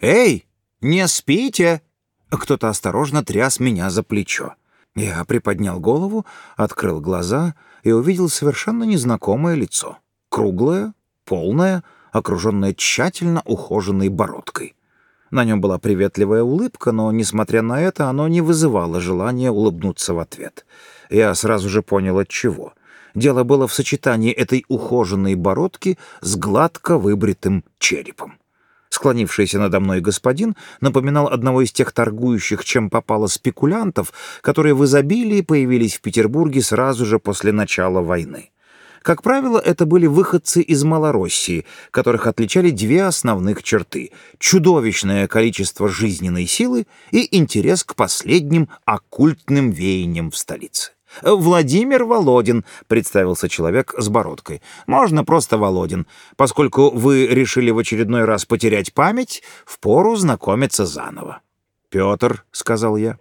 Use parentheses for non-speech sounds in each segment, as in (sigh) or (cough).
«Эй, не спите!» Кто-то осторожно тряс меня за плечо. Я приподнял голову, открыл глаза и увидел совершенно незнакомое лицо. Круглое, полное, окруженное тщательно ухоженной бородкой. На нем была приветливая улыбка, но, несмотря на это, оно не вызывало желания улыбнуться в ответ. Я сразу же понял, от чего. Дело было в сочетании этой ухоженной бородки с гладко выбритым черепом. Склонившийся надо мной господин напоминал одного из тех торгующих, чем попало спекулянтов, которые в изобилии появились в Петербурге сразу же после начала войны. Как правило, это были выходцы из Малороссии, которых отличали две основных черты — чудовищное количество жизненной силы и интерес к последним оккультным веяниям в столице. «Владимир Володин», — представился человек с бородкой. «Можно просто Володин. Поскольку вы решили в очередной раз потерять память, впору знакомиться заново». «Петр», — сказал я.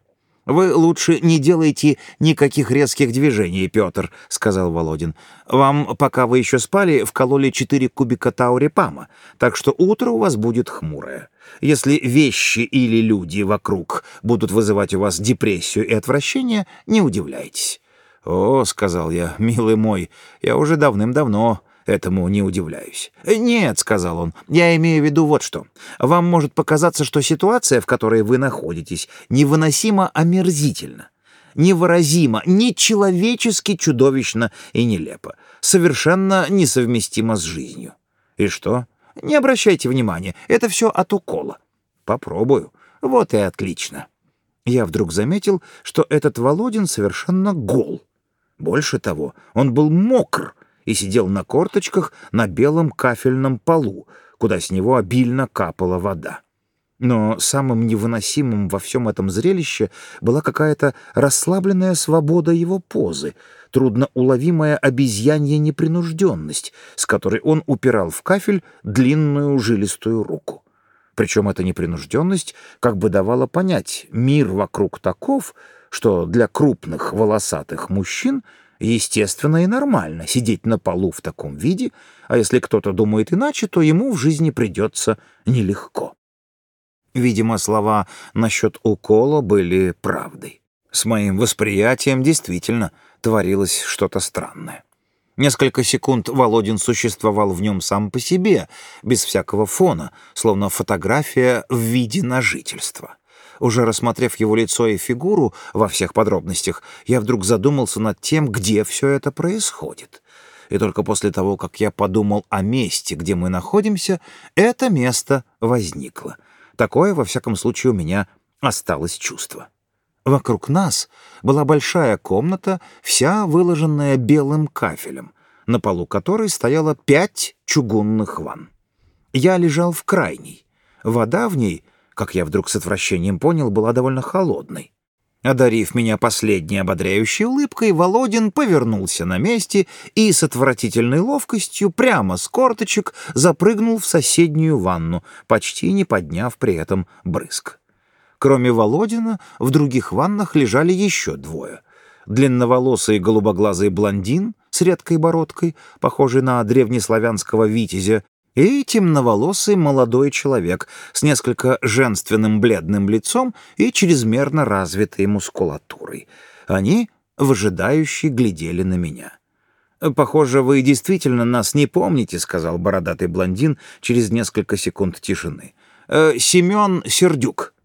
«Вы лучше не делайте никаких резких движений, Петр», — сказал Володин. «Вам, пока вы еще спали, вкололи четыре кубика таурепама, так что утро у вас будет хмурое. Если вещи или люди вокруг будут вызывать у вас депрессию и отвращение, не удивляйтесь». «О», — сказал я, — «милый мой, я уже давным-давно этому не удивляюсь. «Нет», — сказал он, — «я имею в виду вот что. Вам может показаться, что ситуация, в которой вы находитесь, невыносимо омерзительна, невыразимо, нечеловечески чудовищно и нелепо, совершенно несовместимо с жизнью. И что? Не обращайте внимания, это все от укола. Попробую. Вот и отлично». Я вдруг заметил, что этот Володин совершенно гол. Больше того, он был мокр, и сидел на корточках на белом кафельном полу, куда с него обильно капала вода. Но самым невыносимым во всем этом зрелище была какая-то расслабленная свобода его позы, трудноуловимая обезьянья непринужденность, с которой он упирал в кафель длинную жилистую руку. Причем эта непринужденность как бы давала понять, мир вокруг таков, что для крупных волосатых мужчин — Естественно и нормально сидеть на полу в таком виде, а если кто-то думает иначе, то ему в жизни придется нелегко. Видимо, слова насчет укола были правдой. С моим восприятием действительно творилось что-то странное. Несколько секунд Володин существовал в нем сам по себе, без всякого фона, словно фотография в виде нажительства. Уже рассмотрев его лицо и фигуру во всех подробностях, я вдруг задумался над тем, где все это происходит. И только после того, как я подумал о месте, где мы находимся, это место возникло. Такое, во всяком случае, у меня осталось чувство. Вокруг нас была большая комната, вся выложенная белым кафелем, на полу которой стояло пять чугунных ванн. Я лежал в крайней. Вода в ней — как я вдруг с отвращением понял, была довольно холодной. Одарив меня последней ободряющей улыбкой, Володин повернулся на месте и с отвратительной ловкостью прямо с корточек запрыгнул в соседнюю ванну, почти не подняв при этом брызг. Кроме Володина, в других ваннах лежали еще двое. Длинноволосый голубоглазый блондин с редкой бородкой, похожий на древнеславянского витязя, и темноволосый молодой человек с несколько женственным бледным лицом и чрезмерно развитой мускулатурой. Они выжидающе глядели на меня. «Похоже, вы действительно нас не помните», — сказал бородатый блондин через несколько секунд тишины. «Э, «Семен Сердюк».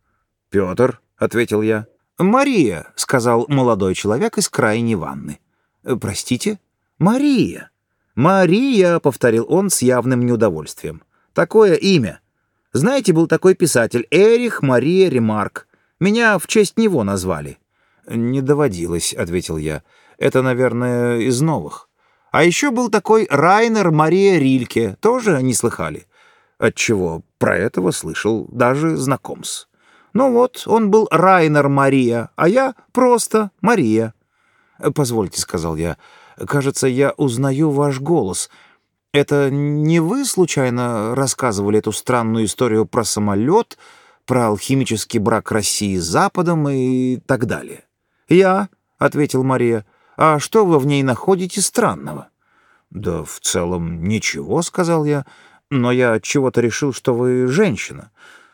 «Петр», — ответил я. «Мария», — сказал молодой человек из крайней ванны. «Э, «Простите?» «Мария». «Мария», — повторил он с явным неудовольствием. «Такое имя. Знаете, был такой писатель Эрих Мария Ремарк. Меня в честь него назвали». «Не доводилось», — ответил я. «Это, наверное, из новых». «А еще был такой Райнер Мария Рильке. Тоже не слыхали?» «Отчего? Про этого слышал, даже знакомс». «Ну вот, он был Райнер Мария, а я просто Мария». «Позвольте», — сказал я, — Кажется, я узнаю ваш голос. Это не вы, случайно, рассказывали эту странную историю про самолет, про алхимический брак России с Западом и так далее?» «Я», — ответил Мария. «А что вы в ней находите странного?» «Да в целом ничего», — сказал я. «Но я чего-то решил, что вы женщина.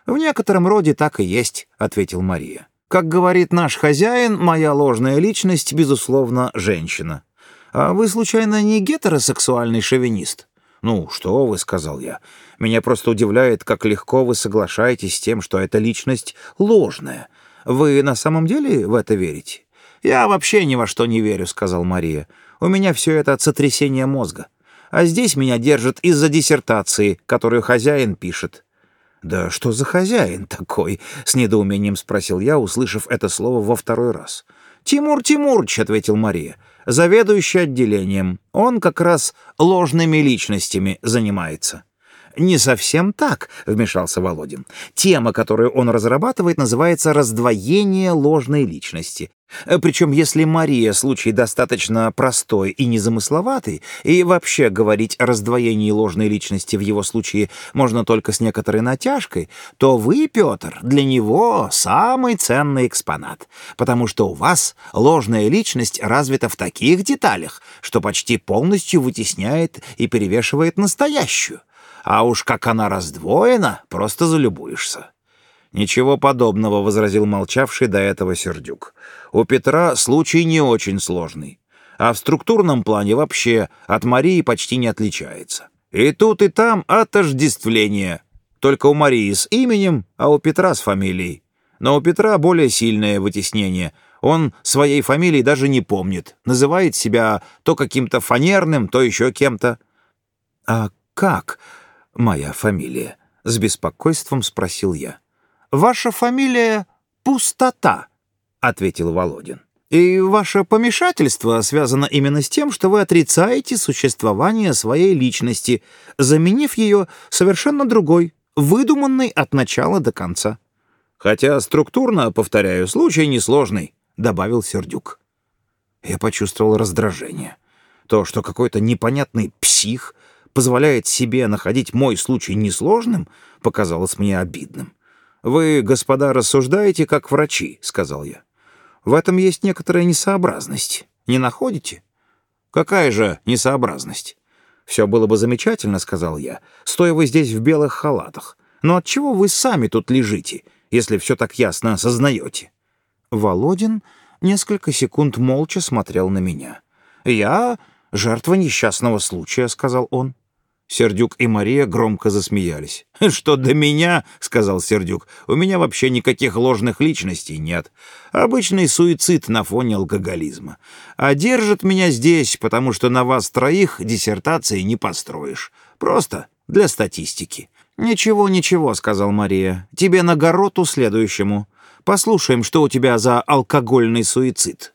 «В некотором роде так и есть», — ответил Мария. «Как говорит наш хозяин, моя ложная личность, безусловно, женщина. А вы, случайно, не гетеросексуальный шовинист?» «Ну, что вы», — сказал я. «Меня просто удивляет, как легко вы соглашаетесь с тем, что эта личность ложная. Вы на самом деле в это верите?» «Я вообще ни во что не верю», — сказал Мария. «У меня все это от сотрясения мозга. А здесь меня держат из-за диссертации, которую хозяин пишет». «Да что за хозяин такой?» — с недоумением спросил я, услышав это слово во второй раз. «Тимур Тимурович», — ответил Мария, — «заведующий отделением. Он как раз ложными личностями занимается». «Не совсем так», — вмешался Володин. «Тема, которую он разрабатывает, называется «раздвоение ложной личности». Причем, если Мария случай достаточно простой и незамысловатый, и вообще говорить о раздвоении ложной личности в его случае можно только с некоторой натяжкой, то вы, Петр, для него самый ценный экспонат, потому что у вас ложная личность развита в таких деталях, что почти полностью вытесняет и перевешивает настоящую. А уж как она раздвоена, просто залюбуешься. «Ничего подобного», — возразил молчавший до этого Сердюк. «У Петра случай не очень сложный, а в структурном плане вообще от Марии почти не отличается. И тут, и там отождествление. Только у Марии с именем, а у Петра с фамилией. Но у Петра более сильное вытеснение. Он своей фамилии даже не помнит. Называет себя то каким-то фанерным, то еще кем-то». «А как моя фамилия?» — с беспокойством спросил я ваша фамилия Пустота», — ответил Володин. «И ваше помешательство связано именно с тем, что вы отрицаете существование своей личности, заменив ее совершенно другой, выдуманной от начала до конца». «Хотя структурно, повторяю, случай несложный», — добавил Сердюк. Я почувствовал раздражение. То, что какой-то непонятный псих позволяет себе находить мой случай несложным, показалось мне обидным. «Вы, господа, рассуждаете как врачи», — сказал я. «В этом есть некоторая несообразность. Не находите?» «Какая же несообразность?» «Все было бы замечательно», — сказал я, — «стоя вы здесь в белых халатах. Но отчего вы сами тут лежите, если все так ясно осознаете?» Володин несколько секунд молча смотрел на меня. «Я жертва несчастного случая», — сказал он. Сердюк и Мария громко засмеялись. «Что до меня, — сказал Сердюк, — у меня вообще никаких ложных личностей нет. Обычный суицид на фоне алкоголизма. А держат меня здесь, потому что на вас троих диссертации не построишь. Просто для статистики». «Ничего, ничего», — сказал Мария. «Тебе на гороту следующему. Послушаем, что у тебя за алкогольный суицид».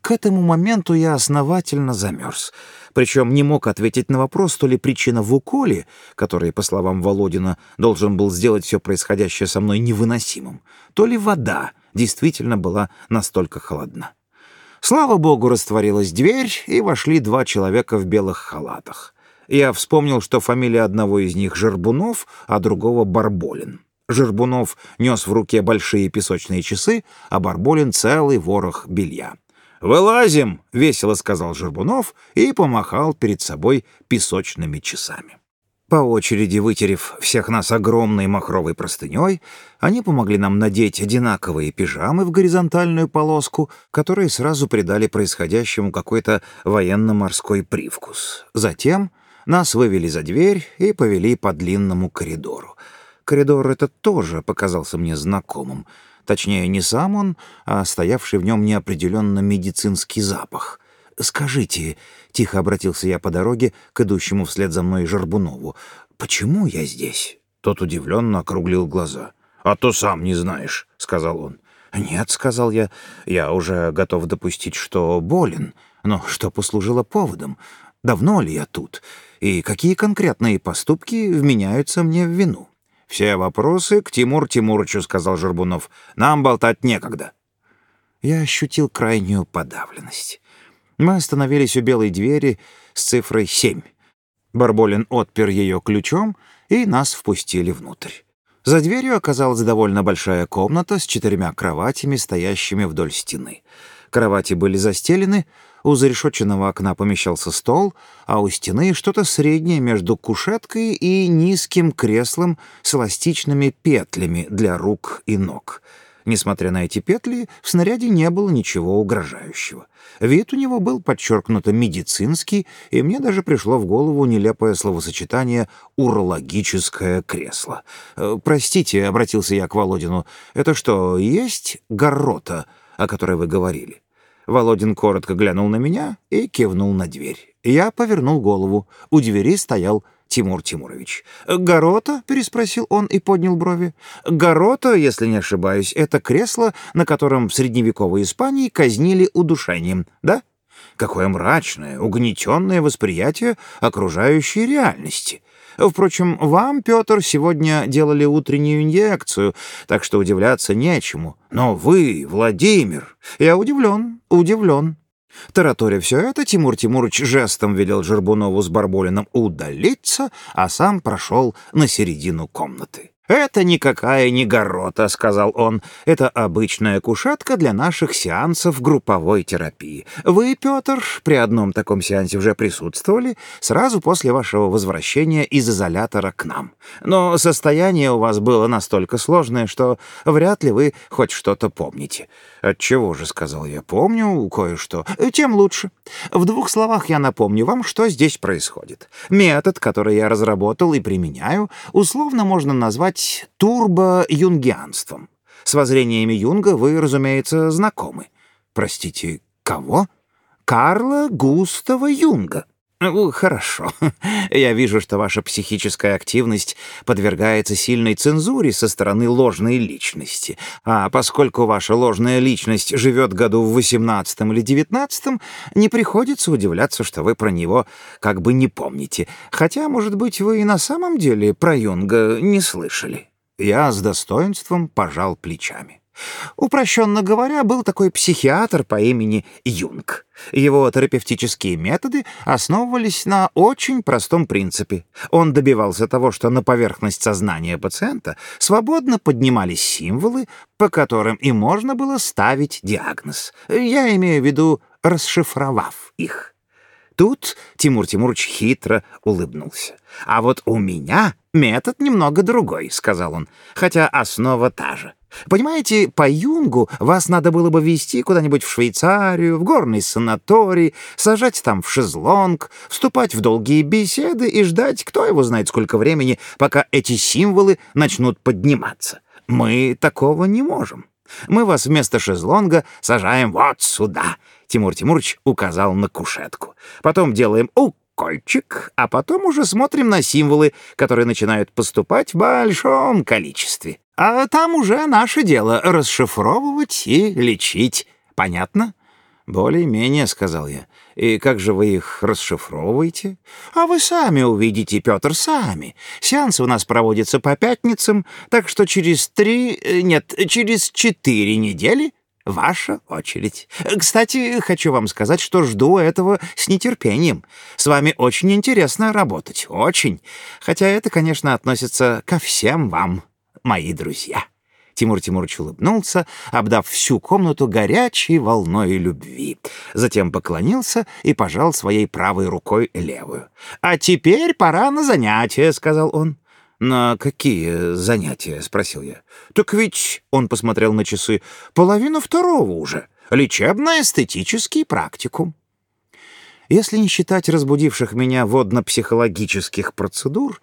К этому моменту я основательно замерз. Причем не мог ответить на вопрос, то ли причина в уколе, который, по словам Володина, должен был сделать все происходящее со мной невыносимым, то ли вода действительно была настолько холодна. Слава богу, растворилась дверь, и вошли два человека в белых халатах. Я вспомнил, что фамилия одного из них Жербунов, а другого Барболин. Жербунов нес в руке большие песочные часы, а Барболин — целый ворох белья. «Вылазим!» — весело сказал Жербунов и помахал перед собой песочными часами. По очереди вытерев всех нас огромной махровой простыней, они помогли нам надеть одинаковые пижамы в горизонтальную полоску, которые сразу придали происходящему какой-то военно-морской привкус. Затем нас вывели за дверь и повели по длинному коридору. Коридор этот тоже показался мне знакомым — Точнее, не сам он, а стоявший в нем неопределенно медицинский запах. «Скажите», — тихо обратился я по дороге к идущему вслед за мной Жербунову, «почему я здесь?» Тот удивленно округлил глаза. «А то сам не знаешь», — сказал он. «Нет», — сказал я, — «я уже готов допустить, что болен. Но что послужило поводом? Давно ли я тут? И какие конкретные поступки вменяются мне в вину?» «Все вопросы к Тимур Тимурычу», — сказал Жербунов. «Нам болтать некогда». Я ощутил крайнюю подавленность. Мы остановились у белой двери с цифрой семь. Барболин отпер ее ключом, и нас впустили внутрь. За дверью оказалась довольно большая комната с четырьмя кроватями, стоящими вдоль стены. Кровати были застелены, у зарешоченного окна помещался стол, а у стены что-то среднее между кушеткой и низким креслом с эластичными петлями для рук и ног. Несмотря на эти петли, в снаряде не было ничего угрожающего. Вид у него был подчеркнуто медицинский, и мне даже пришло в голову нелепое словосочетание «урологическое кресло». «Э, «Простите», — обратился я к Володину, — «это что, есть горота, о которой вы говорили?» Володин коротко глянул на меня и кивнул на дверь. Я повернул голову. У двери стоял Тимур Тимурович. «Горота?» — переспросил он и поднял брови. «Горота, если не ошибаюсь, это кресло, на котором в средневековой Испании казнили удушением, да? Какое мрачное, угнетенное восприятие окружающей реальности. Впрочем, вам, Петр, сегодня делали утреннюю инъекцию, так что удивляться нечему. Но вы, Владимир, я удивлен, удивлен». Тараторя все это, Тимур Тимурович жестом велел Жербунову с Барболином удалиться, а сам прошел на середину комнаты. «Это никакая не горота», — сказал он. «Это обычная кушетка для наших сеансов групповой терапии. Вы, Петр, при одном таком сеансе уже присутствовали сразу после вашего возвращения из изолятора к нам. Но состояние у вас было настолько сложное, что вряд ли вы хоть что-то помните». «Отчего же», — сказал я, — «помню кое-что. Тем лучше. В двух словах я напомню вам, что здесь происходит. Метод, который я разработал и применяю, условно можно назвать быть турбо-юнгианством. С воззрениями Юнга вы, разумеется, знакомы. Простите, кого? Карла Густава Юнга. «Хорошо. (laughs) Я вижу, что ваша психическая активность подвергается сильной цензуре со стороны ложной личности. А поскольку ваша ложная личность живет году в 18 или 19, не приходится удивляться, что вы про него как бы не помните. Хотя, может быть, вы и на самом деле про Юнга не слышали». Я с достоинством пожал плечами. Упрощенно говоря, был такой психиатр по имени Юнг. Его терапевтические методы основывались на очень простом принципе. Он добивался того, что на поверхность сознания пациента свободно поднимались символы, по которым и можно было ставить диагноз. Я имею в виду, расшифровав их. Тут Тимур Тимурович хитро улыбнулся. «А вот у меня метод немного другой», — сказал он, «хотя основа та же. Понимаете, по Юнгу вас надо было бы везти куда-нибудь в Швейцарию, в горный санаторий, сажать там в шезлонг, вступать в долгие беседы и ждать, кто его знает сколько времени, пока эти символы начнут подниматься. Мы такого не можем. Мы вас вместо шезлонга сажаем вот сюда. Тимур Тимурович указал на кушетку. Потом делаем укольчик, а потом уже смотрим на символы, которые начинают поступать в большом количестве. А там уже наше дело — расшифровывать и лечить. Понятно? «Более-менее», — сказал я. «И как же вы их расшифровываете?» «А вы сами увидите, Петр, сами. Сеансы у нас проводятся по пятницам, так что через три... Э, нет, через четыре недели Ваша очередь. Кстати, хочу вам сказать, что жду этого с нетерпением. С вами очень интересно работать, очень. Хотя это, конечно, относится ко всем вам, мои друзья». Тимур Тимурович улыбнулся, обдав всю комнату горячей волной любви. Затем поклонился и пожал своей правой рукой левую. «А теперь пора на занятия», — сказал он. «На какие занятия?» — спросил я. «Так ведь...» — он посмотрел на часы. «Половина второго уже. Лечебно-эстетический практикум». Если не считать разбудивших меня водно-психологических процедур,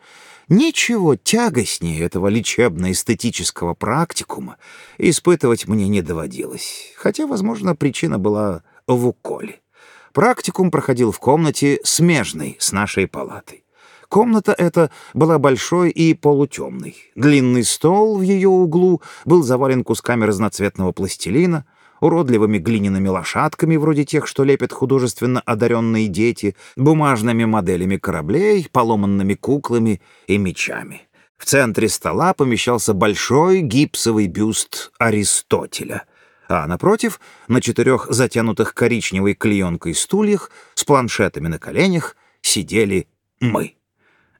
ничего тягостнее этого лечебно-эстетического практикума испытывать мне не доводилось, хотя, возможно, причина была в уколе. Практикум проходил в комнате, смежной с нашей палатой. Комната эта была большой и полутемной. Длинный стол в ее углу был завален кусками разноцветного пластилина, уродливыми глиняными лошадками, вроде тех, что лепят художественно одаренные дети, бумажными моделями кораблей, поломанными куклами и мечами. В центре стола помещался большой гипсовый бюст Аристотеля, а напротив, на четырех затянутых коричневой клеенкой стульях с планшетами на коленях, сидели мы.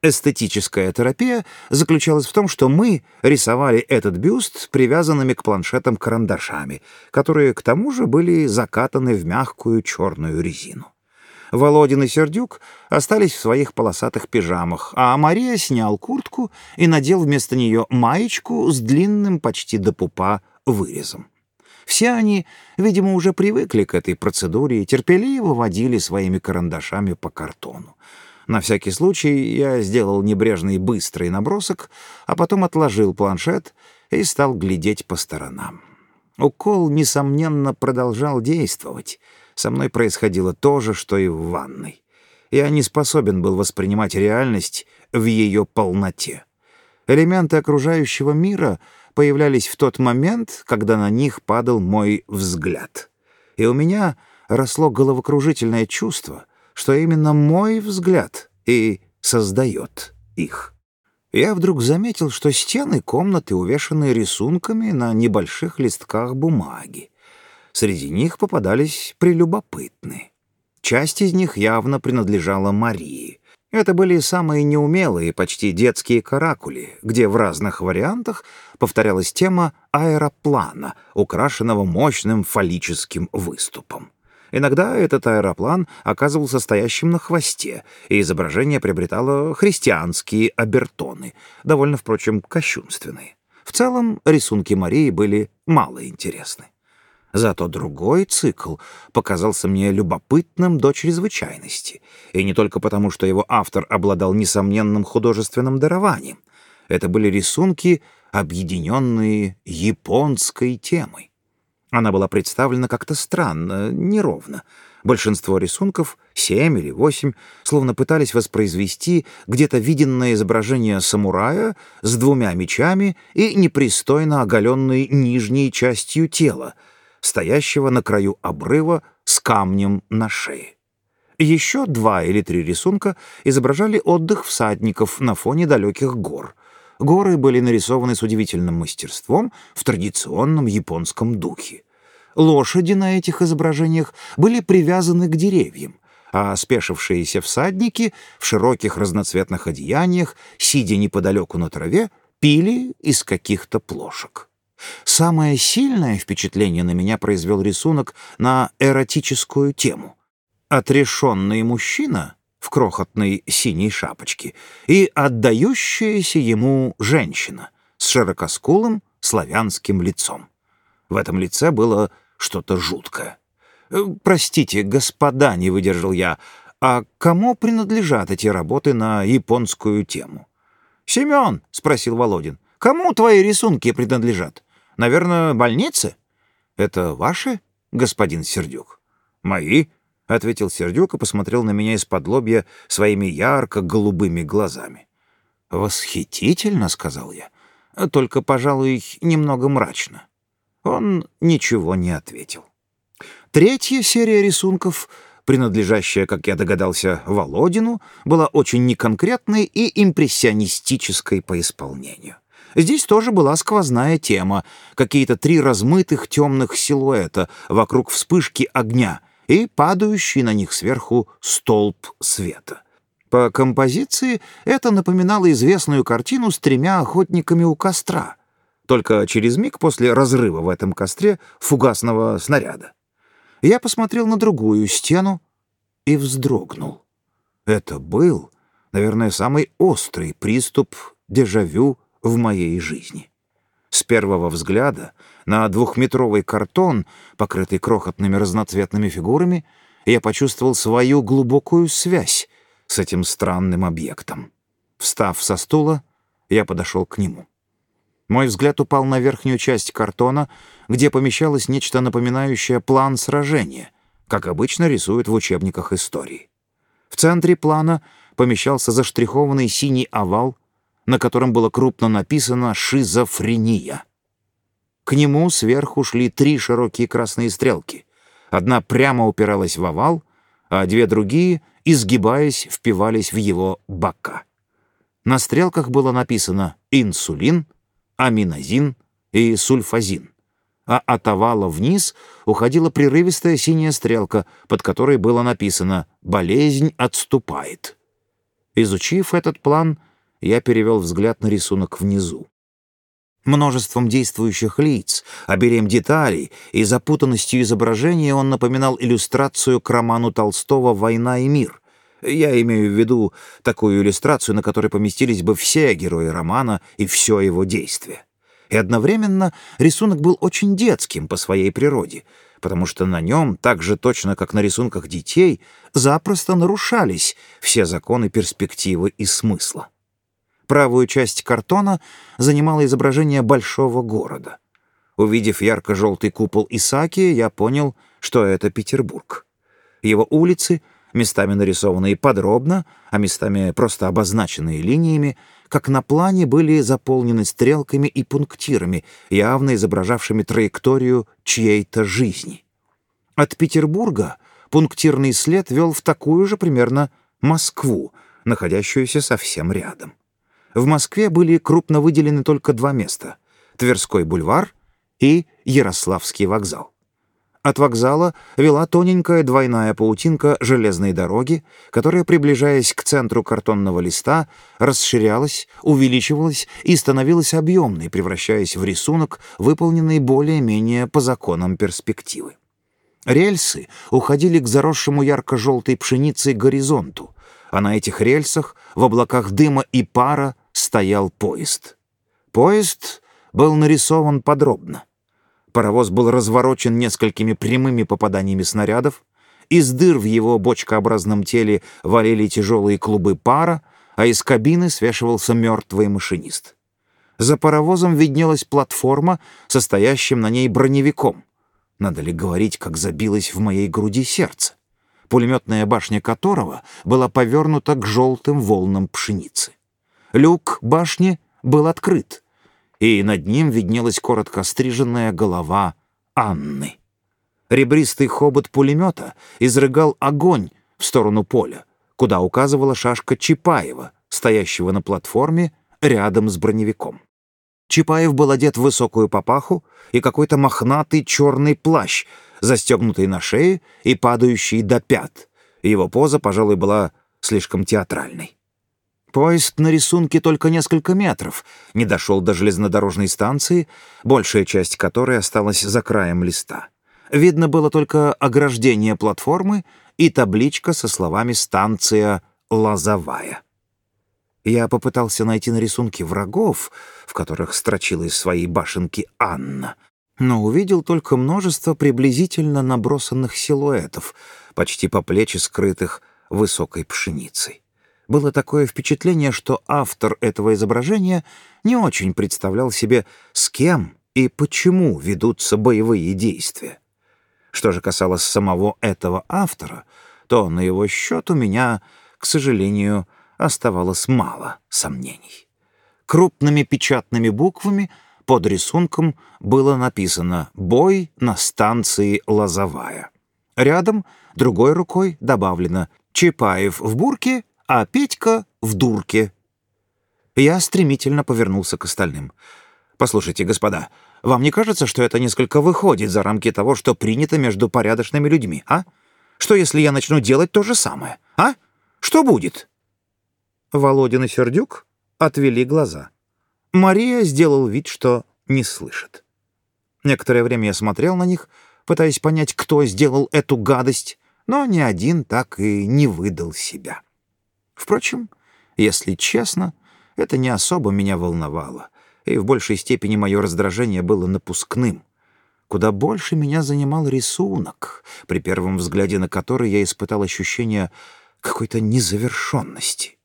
Эстетическая терапия заключалась в том, что мы рисовали этот бюст привязанными к планшетам карандашами, которые к тому же были закатаны в мягкую черную резину. Володин и Сердюк остались в своих полосатых пижамах, а Мария снял куртку и надел вместо нее маечку с длинным почти до пупа вырезом. Все они, видимо, уже привыкли к этой процедуре и терпеливо водили своими карандашами по картону. На всякий случай я сделал небрежный быстрый набросок, а потом отложил планшет и стал глядеть по сторонам. Укол, несомненно, продолжал действовать. Со мной происходило то же, что и в ванной. Я не способен был воспринимать реальность в ее полноте. Элементы окружающего мира появлялись в тот момент, когда на них падал мой взгляд. И у меня росло головокружительное чувство — что именно мой взгляд и создает их. Я вдруг заметил, что стены комнаты увешаны рисунками на небольших листках бумаги. Среди них попадались прелюбопытные. Часть из них явно принадлежала Марии. Это были самые неумелые, почти детские каракули, где в разных вариантах повторялась тема аэроплана, украшенного мощным фаллическим выступом. Иногда этот аэроплан оказывался стоящим на хвосте, и изображение приобретало христианские обертоны, довольно, впрочем, кощунственные. В целом, рисунки Марии были мало интересны. Зато другой цикл показался мне любопытным до чрезвычайности, и не только потому, что его автор обладал несомненным художественным дарованием. Это были рисунки, объединенные японской темой. Она была представлена как-то странно, неровно. Большинство рисунков, семь или восемь, словно пытались воспроизвести где-то виденное изображение самурая с двумя мечами и непристойно оголенной нижней частью тела, стоящего на краю обрыва с камнем на шее. Еще два или три рисунка изображали отдых всадников на фоне далеких гор. Горы были нарисованы с удивительным мастерством в традиционном японском духе. Лошади на этих изображениях были привязаны к деревьям, а спешившиеся всадники в широких разноцветных одеяниях, сидя неподалеку на траве, пили из каких-то плошек. Самое сильное впечатление на меня произвел рисунок на эротическую тему. Отрешенный мужчина в крохотной синей шапочке и отдающаяся ему женщина с широкоскулым славянским лицом. В этом лице было что-то жуткое. «Э, «Простите, господа», — не выдержал я, «а кому принадлежат эти работы на японскую тему?» «Семен», — спросил Володин, — «кому твои рисунки принадлежат? Наверное, больнице?» «Это ваши, господин Сердюк?» «Мои», — ответил Сердюк и посмотрел на меня из-под лобья своими ярко-голубыми глазами. «Восхитительно», — сказал я, — «только, пожалуй, немного мрачно». Он ничего не ответил. Третья серия рисунков, принадлежащая, как я догадался, Володину, была очень неконкретной и импрессионистической по исполнению. Здесь тоже была сквозная тема, какие-то три размытых темных силуэта вокруг вспышки огня и падающий на них сверху столб света. По композиции это напоминало известную картину с тремя охотниками у костра — только через миг после разрыва в этом костре фугасного снаряда. Я посмотрел на другую стену и вздрогнул. Это был, наверное, самый острый приступ дежавю в моей жизни. С первого взгляда на двухметровый картон, покрытый крохотными разноцветными фигурами, я почувствовал свою глубокую связь с этим странным объектом. Встав со стула, я подошел к нему. Мой взгляд упал на верхнюю часть картона, где помещалось нечто напоминающее план сражения, как обычно рисуют в учебниках истории. В центре плана помещался заштрихованный синий овал, на котором было крупно написано «Шизофрения». К нему сверху шли три широкие красные стрелки. Одна прямо упиралась в овал, а две другие, изгибаясь, впивались в его бока. На стрелках было написано «Инсулин», аминозин и сульфазин, а от овала вниз уходила прерывистая синяя стрелка, под которой было написано «болезнь отступает». Изучив этот план, я перевел взгляд на рисунок внизу. Множеством действующих лиц, обилием деталей и запутанностью изображения он напоминал иллюстрацию к роману Толстого «Война и мир». Я имею в виду такую иллюстрацию, на которой поместились бы все герои романа и все его действие. И одновременно рисунок был очень детским по своей природе, потому что на нем, так же точно, как на рисунках детей, запросто нарушались все законы перспективы и смысла. Правую часть картона занимало изображение большого города. Увидев ярко-желтый купол Исаки, я понял, что это Петербург. Его улицы, местами нарисованные подробно, а местами просто обозначенные линиями, как на плане были заполнены стрелками и пунктирами, явно изображавшими траекторию чьей-то жизни. От Петербурга пунктирный след вел в такую же примерно Москву, находящуюся совсем рядом. В Москве были крупно выделены только два места — Тверской бульвар и Ярославский вокзал. От вокзала вела тоненькая двойная паутинка железной дороги, которая, приближаясь к центру картонного листа, расширялась, увеличивалась и становилась объемной, превращаясь в рисунок, выполненный более-менее по законам перспективы. Рельсы уходили к заросшему ярко-желтой пшеницей горизонту, а на этих рельсах, в облаках дыма и пара, стоял поезд. Поезд был нарисован подробно. Паровоз был разворочен несколькими прямыми попаданиями снарядов, из дыр в его бочкообразном теле валили тяжелые клубы пара, а из кабины свешивался мертвый машинист. За паровозом виднелась платформа, состоящим на ней броневиком. Надо ли говорить, как забилось в моей груди сердце? Пулеметная башня которого была повернута к желтым волнам пшеницы. Люк башни был открыт, и над ним виднелась коротко стриженная голова Анны. Ребристый хобот пулемета изрыгал огонь в сторону поля, куда указывала шашка Чапаева, стоящего на платформе рядом с броневиком. Чапаев был одет в высокую папаху и какой-то мохнатый черный плащ, застегнутый на шее и падающий до пят. Его поза, пожалуй, была слишком театральной. Поезд на рисунке только несколько метров, не дошел до железнодорожной станции, большая часть которой осталась за краем листа. Видно было только ограждение платформы и табличка со словами «Станция Лозовая». Я попытался найти на рисунке врагов, в которых строчила из своей башенки Анна, но увидел только множество приблизительно набросанных силуэтов, почти по плечи скрытых высокой пшеницей. Было такое впечатление, что автор этого изображения не очень представлял себе, с кем и почему ведутся боевые действия. Что же касалось самого этого автора, то на его счет у меня, к сожалению, оставалось мало сомнений. Крупными печатными буквами под рисунком было написано «Бой на станции Лозовая». Рядом другой рукой добавлено «Чапаев в бурке а Петька в дурке. Я стремительно повернулся к остальным. «Послушайте, господа, вам не кажется, что это несколько выходит за рамки того, что принято между порядочными людьми, а? Что, если я начну делать то же самое, а? Что будет?» Володин и Сердюк отвели глаза. Мария сделал вид, что не слышит. Некоторое время я смотрел на них, пытаясь понять, кто сделал эту гадость, но ни один так и не выдал себя. Впрочем, если честно, это не особо меня волновало, и в большей степени мое раздражение было напускным. Куда больше меня занимал рисунок, при первом взгляде на который я испытал ощущение какой-то незавершенности.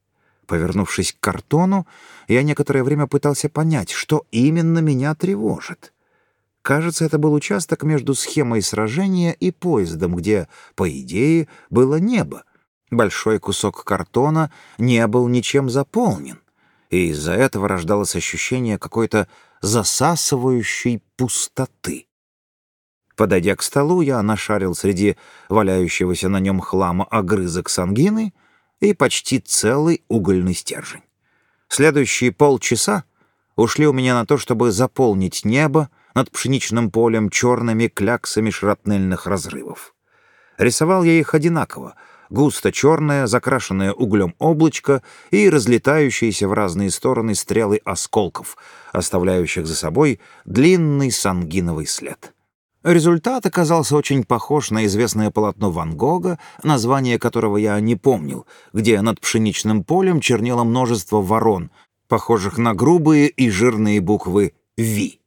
Повернувшись к картону, я некоторое время пытался понять, что именно меня тревожит. Кажется, это был участок между схемой сражения и поездом, где, по идее, было небо, Большой кусок картона не был ничем заполнен, и из-за этого рождалось ощущение какой-то засасывающей пустоты. Подойдя к столу, я нашарил среди валяющегося на нем хлама огрызок сангины и почти целый угольный стержень. Следующие полчаса ушли у меня на то, чтобы заполнить небо над пшеничным полем черными кляксами шрапнельных разрывов. Рисовал я их одинаково — густо черное, закрашенное углем облачко и разлетающиеся в разные стороны стрелы осколков, оставляющих за собой длинный сангиновый след. Результат оказался очень похож на известное полотно Ван Гога, название которого я не помнил, где над пшеничным полем чернело множество ворон, похожих на грубые и жирные буквы «Ви».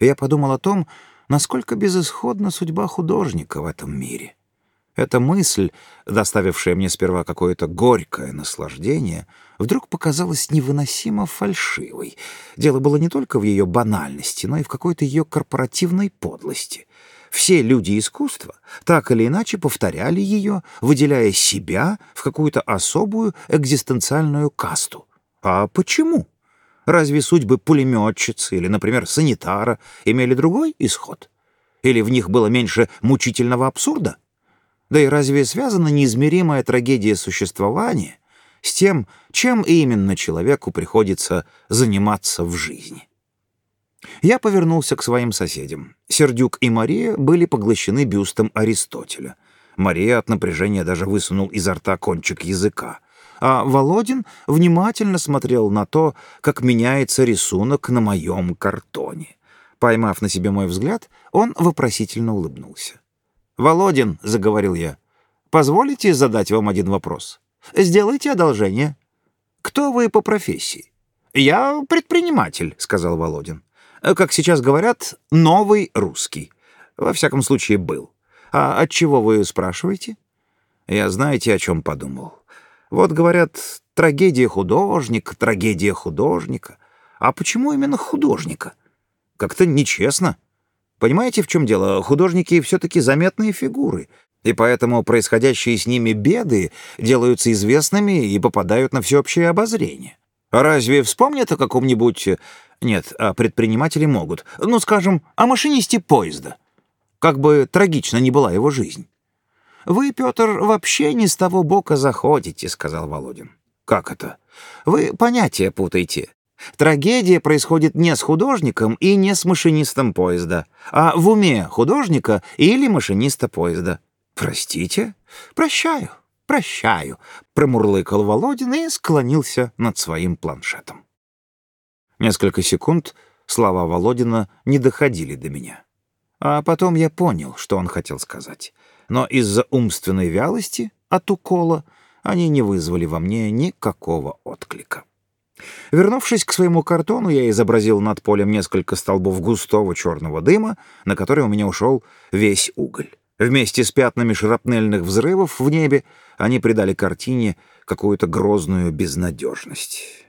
Я подумал о том, насколько безысходна судьба художника в этом мире. Эта мысль, доставившая мне сперва какое-то горькое наслаждение, вдруг показалась невыносимо фальшивой. Дело было не только в ее банальности, но и в какой-то ее корпоративной подлости. Все люди искусства так или иначе повторяли ее, выделяя себя в какую-то особую экзистенциальную касту. А почему? Разве судьбы пулеметчицы или, например, санитара имели другой исход? Или в них было меньше мучительного абсурда? Да и разве связана неизмеримая трагедия существования с тем, чем именно человеку приходится заниматься в жизни? Я повернулся к своим соседям. Сердюк и Мария были поглощены бюстом Аристотеля. Мария от напряжения даже высунул изо рта кончик языка. А Володин внимательно смотрел на то, как меняется рисунок на моем картоне. Поймав на себе мой взгляд, он вопросительно улыбнулся. «Володин», — заговорил я, — «позволите задать вам один вопрос? Сделайте одолжение. Кто вы по профессии?» «Я предприниматель», — сказал Володин. «Как сейчас говорят, новый русский. Во всяком случае, был. А от чего вы спрашиваете?» «Я знаете, о чем подумал? Вот, говорят, трагедия художника, трагедия художника. А почему именно художника? Как-то нечестно». Понимаете, в чем дело? Художники все-таки заметные фигуры, и поэтому происходящие с ними беды делаются известными и попадают на всеобщее обозрение. Разве вспомнят о каком-нибудь... Нет, а предприниматели могут. Ну, скажем, о машинисте поезда. Как бы трагично ни была его жизнь. «Вы, Петр, вообще не с того бока заходите», — сказал Володин. «Как это? Вы понятия путаете. Трагедия происходит не с художником и не с машинистом поезда, а в уме художника или машиниста поезда. «Простите? Прощаю, прощаю», — промурлыкал Володин и склонился над своим планшетом. Несколько секунд слова Володина не доходили до меня. А потом я понял, что он хотел сказать. Но из-за умственной вялости от укола они не вызвали во мне никакого отклика. Вернувшись к своему картону, я изобразил над полем несколько столбов густого черного дыма, на который у меня ушел весь уголь. Вместе с пятнами шрапнельных взрывов в небе они придали картине какую-то грозную безнадежность.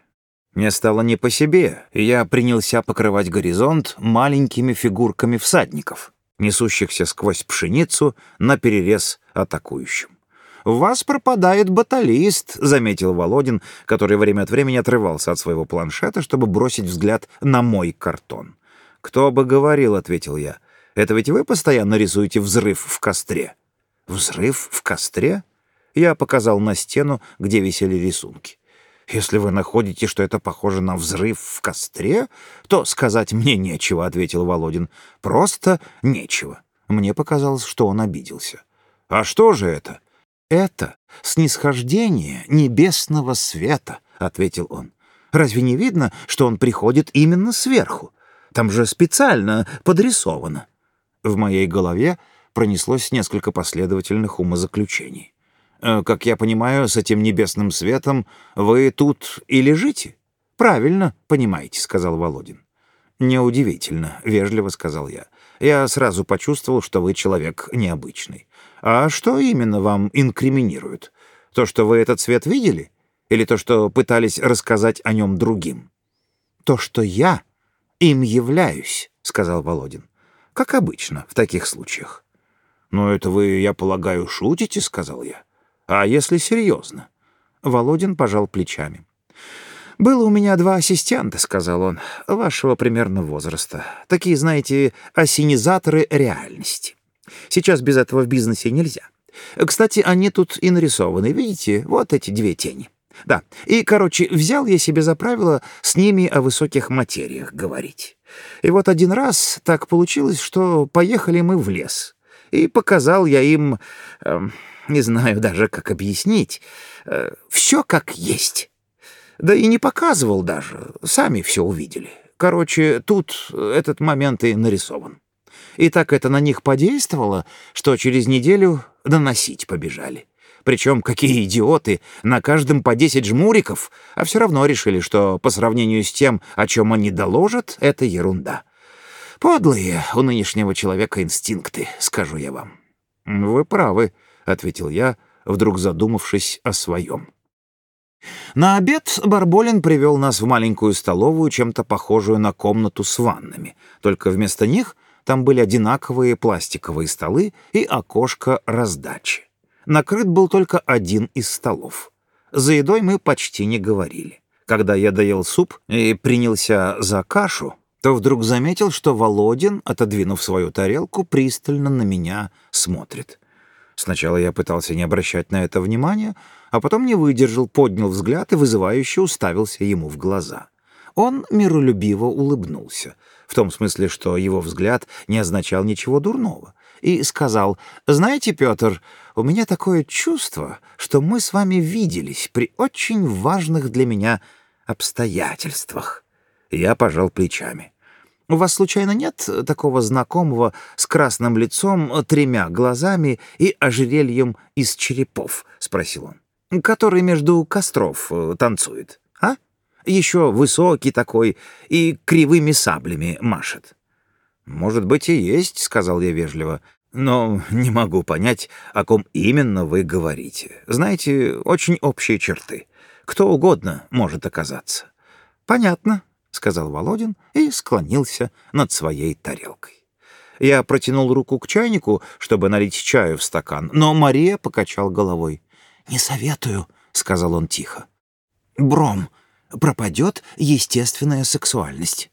Мне стало не по себе, и я принялся покрывать горизонт маленькими фигурками всадников, несущихся сквозь пшеницу на перерез атакующим. «В вас пропадает баталист», — заметил Володин, который время от времени отрывался от своего планшета, чтобы бросить взгляд на мой картон. «Кто бы говорил», — ответил я. «Это ведь вы постоянно рисуете взрыв в костре». «Взрыв в костре?» Я показал на стену, где висели рисунки. «Если вы находите, что это похоже на взрыв в костре, то сказать мне нечего», — ответил Володин. «Просто нечего». Мне показалось, что он обиделся. «А что же это?» «Это снисхождение небесного света», — ответил он. «Разве не видно, что он приходит именно сверху? Там же специально подрисовано». В моей голове пронеслось несколько последовательных умозаключений. «Э, «Как я понимаю, с этим небесным светом вы тут и лежите?» «Правильно, понимаете», — сказал Володин. «Неудивительно», — вежливо сказал я. «Я сразу почувствовал, что вы человек необычный. А что именно вам инкриминируют? То, что вы этот цвет видели? Или то, что пытались рассказать о нем другим?» «То, что я им являюсь», — сказал Володин. «Как обычно в таких случаях». «Но это вы, я полагаю, шутите?» — сказал я. «А если серьезно?» Володин пожал плечами. «Было у меня два ассистента», — сказал он, — «вашего примерно возраста. Такие, знаете, осенизаторы реальности. Сейчас без этого в бизнесе нельзя. Кстати, они тут и нарисованы, видите? Вот эти две тени. Да, и, короче, взял я себе за правило с ними о высоких материях говорить. И вот один раз так получилось, что поехали мы в лес. И показал я им... Э, Не знаю даже, как объяснить. Э, все как есть. Да и не показывал даже. Сами все увидели. Короче, тут этот момент и нарисован. И так это на них подействовало, что через неделю доносить побежали. Причем какие идиоты, на каждом по десять жмуриков, а все равно решили, что по сравнению с тем, о чем они доложат, это ерунда. Подлые у нынешнего человека инстинкты, скажу я вам. «Вы правы», — ответил я, вдруг задумавшись о своем. На обед Барболин привел нас в маленькую столовую, чем-то похожую на комнату с ваннами, только вместо них там были одинаковые пластиковые столы и окошко раздачи накрыт был только один из столов. За едой мы почти не говорили. Когда я доел суп и принялся за кашу, то вдруг заметил, что Володин, отодвинув свою тарелку, пристально на меня смотрит. Сначала я пытался не обращать на это внимания, а потом не выдержал, поднял взгляд и вызывающе уставился ему в глаза. Он миролюбиво улыбнулся, в том смысле, что его взгляд не означал ничего дурного, и сказал, «Знаете, Петр, у меня такое чувство, что мы с вами виделись при очень важных для меня обстоятельствах». Я пожал плечами. «У вас, случайно, нет такого знакомого с красным лицом, тремя глазами и ожерельем из черепов?» — спросил он. «Который между костров э, танцует, а? Еще высокий такой и кривыми саблями машет». «Может быть, и есть», — сказал я вежливо. «Но не могу понять, о ком именно вы говорите. Знаете, очень общие черты. Кто угодно может оказаться». «Понятно», — сказал Володин и склонился над своей тарелкой. Я протянул руку к чайнику, чтобы налить чаю в стакан, но Мария покачал головой. «Не советую», — сказал он тихо. «Бром, пропадет естественная сексуальность».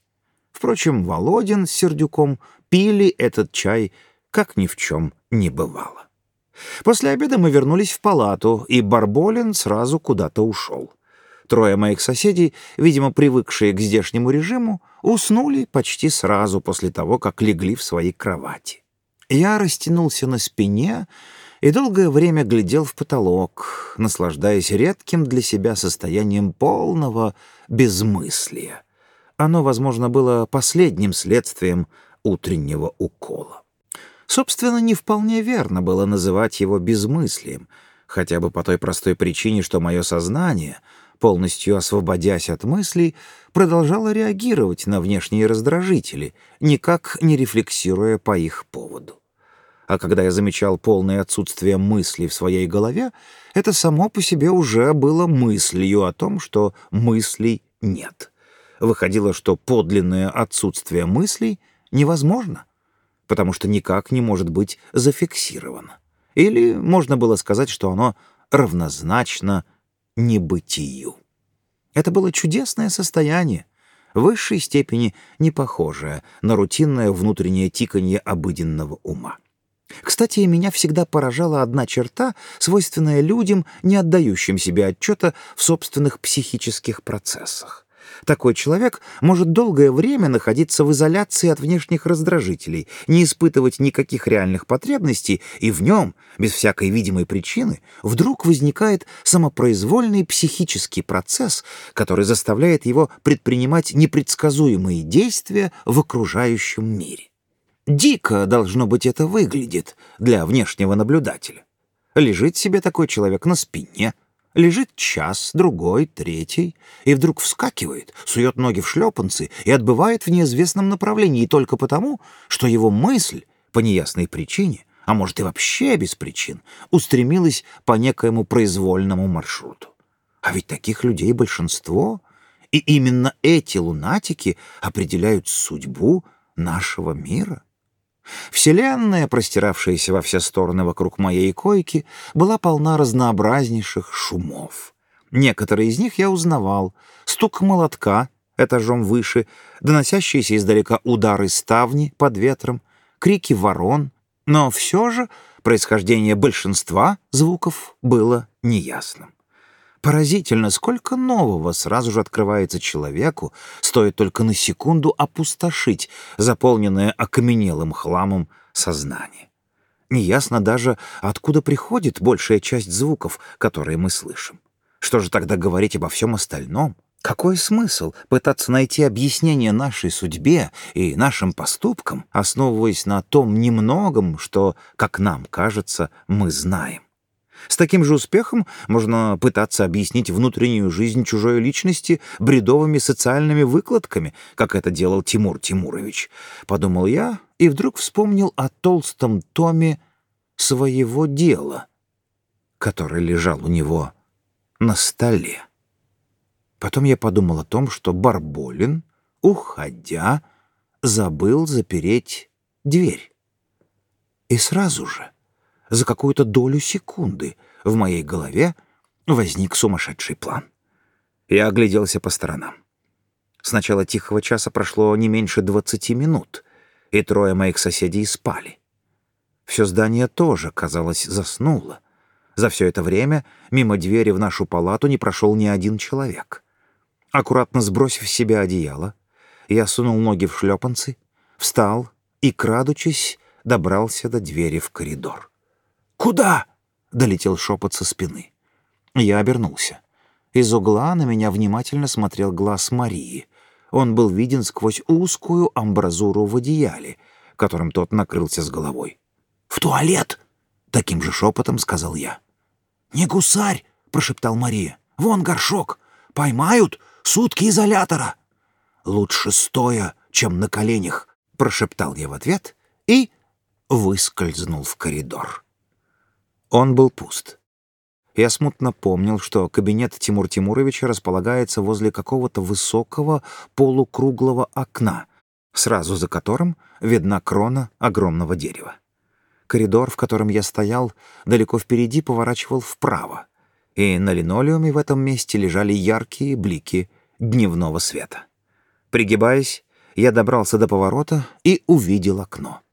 Впрочем, Володин с Сердюком пили этот чай, как ни в чем не бывало. После обеда мы вернулись в палату, и Барболин сразу куда-то ушел. Трое моих соседей, видимо, привыкшие к здешнему режиму, уснули почти сразу после того, как легли в свои кровати. Я растянулся на спине и долгое время глядел в потолок, наслаждаясь редким для себя состоянием полного безмыслия. Оно, возможно, было последним следствием утреннего укола. Собственно, не вполне верно было называть его безмыслием, хотя бы по той простой причине, что мое сознание, полностью освободясь от мыслей, продолжало реагировать на внешние раздражители, никак не рефлексируя по их поводу. А когда я замечал полное отсутствие мыслей в своей голове, это само по себе уже было мыслью о том, что мыслей нет выходило, что подлинное отсутствие мыслей невозможно, потому что никак не может быть зафиксировано. Или можно было сказать, что оно равнозначно небытию. Это было чудесное состояние, в высшей степени не похожее на рутинное внутреннее тиканье обыденного ума. Кстати, меня всегда поражала одна черта, свойственная людям, не отдающим себе отчета в собственных психических процессах. Такой человек может долгое время находиться в изоляции от внешних раздражителей, не испытывать никаких реальных потребностей, и в нем, без всякой видимой причины, вдруг возникает самопроизвольный психический процесс, который заставляет его предпринимать непредсказуемые действия в окружающем мире. Дико, должно быть, это выглядит для внешнего наблюдателя. Лежит себе такой человек на спине — Лежит час, другой, третий, и вдруг вскакивает, сует ноги в шлепанцы и отбывает в неизвестном направлении только потому, что его мысль, по неясной причине, а может и вообще без причин, устремилась по некоему произвольному маршруту. А ведь таких людей большинство, и именно эти лунатики определяют судьбу нашего мира. Вселенная, простиравшаяся во все стороны вокруг моей койки, была полна разнообразнейших шумов. Некоторые из них я узнавал. Стук молотка этажом выше, доносящиеся издалека удары ставни под ветром, крики ворон. Но все же происхождение большинства звуков было неясным. Поразительно, сколько нового сразу же открывается человеку, стоит только на секунду опустошить заполненное окаменелым хламом сознание. Неясно даже, откуда приходит большая часть звуков, которые мы слышим. Что же тогда говорить обо всем остальном? Какой смысл пытаться найти объяснение нашей судьбе и нашим поступкам, основываясь на том немногом, что, как нам кажется, мы знаем? С таким же успехом можно пытаться объяснить внутреннюю жизнь чужой личности бредовыми социальными выкладками, как это делал Тимур Тимурович. Подумал я и вдруг вспомнил о толстом томе своего дела, который лежал у него на столе. Потом я подумал о том, что Барболин, уходя, забыл запереть дверь. И сразу же, за какую-то долю секунды, в моей голове возник сумасшедший план. Я огляделся по сторонам. С начала тихого часа прошло не меньше двадцати минут, и трое моих соседей спали. Все здание тоже, казалось, заснуло. За все это время мимо двери в нашу палату не прошел ни один человек. Аккуратно сбросив с себя одеяло, я сунул ноги в шлепанцы, встал и, крадучись, добрался до двери в коридор. «Куда?» — долетел шепот со спины. Я обернулся. Из угла на меня внимательно смотрел глаз Марии. Он был виден сквозь узкую амбразуру в одеяле, которым тот накрылся с головой. «В туалет!» — таким же шепотом сказал я. «Не гусарь!» — прошептал Мария. «Вон горшок! Поймают, Сутки изолятора!» «Лучше стоя, чем на коленях», — прошептал я в ответ и выскользнул в коридор. Он был пуст. Я смутно помнил, что кабинет Тимур Тимуровича располагается возле какого-то высокого полукруглого окна, сразу за которым видна крона огромного дерева. Коридор, в котором я стоял, далеко впереди поворачивал вправо, и на линолеуме в этом месте лежали яркие блики дневного света. Пригибаясь, я добрался до поворота и увидел окно.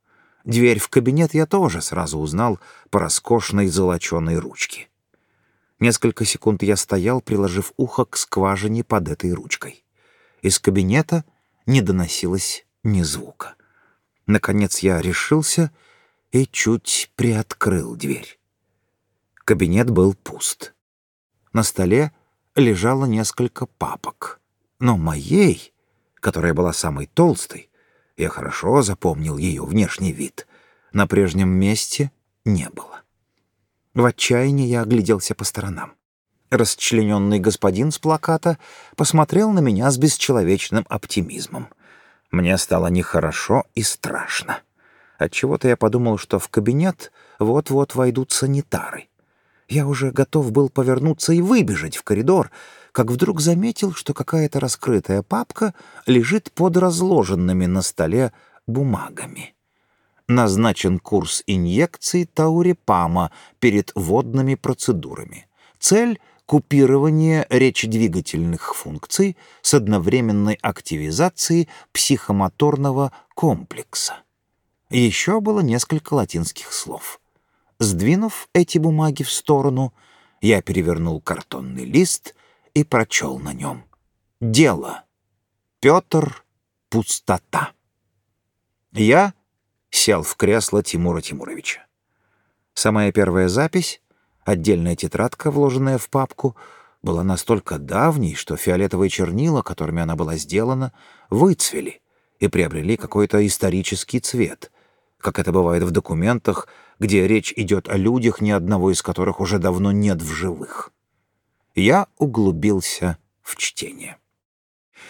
Дверь в кабинет я тоже сразу узнал по роскошной золоченой ручке. Несколько секунд я стоял, приложив ухо к скважине под этой ручкой. Из кабинета не доносилось ни звука. Наконец я решился и чуть приоткрыл дверь. Кабинет был пуст. На столе лежало несколько папок. Но моей, которая была самой толстой, я хорошо запомнил ее внешний вид, на прежнем месте не было. В отчаянии я огляделся по сторонам. Расчлененный господин с плаката посмотрел на меня с бесчеловечным оптимизмом. Мне стало нехорошо и страшно. Отчего-то я подумал, что в кабинет вот-вот войдут санитары. Я уже готов был повернуться и выбежать в коридор, как вдруг заметил, что какая-то раскрытая папка лежит под разложенными на столе бумагами. Назначен курс инъекций таурепама перед водными процедурами. Цель — купирование речедвигательных функций с одновременной активизацией психомоторного комплекса. Еще было несколько латинских слов — Сдвинув эти бумаги в сторону, я перевернул картонный лист и прочел на нем. «Дело. Петр. Пустота». Я сел в кресло Тимура Тимуровича. Самая первая запись, отдельная тетрадка, вложенная в папку, была настолько давней, что фиолетовые чернила, которыми она была сделана, выцвели и приобрели какой-то исторический цвет, как это бывает в документах, где речь идет о людях, ни одного из которых уже давно нет в живых. Я углубился в чтение.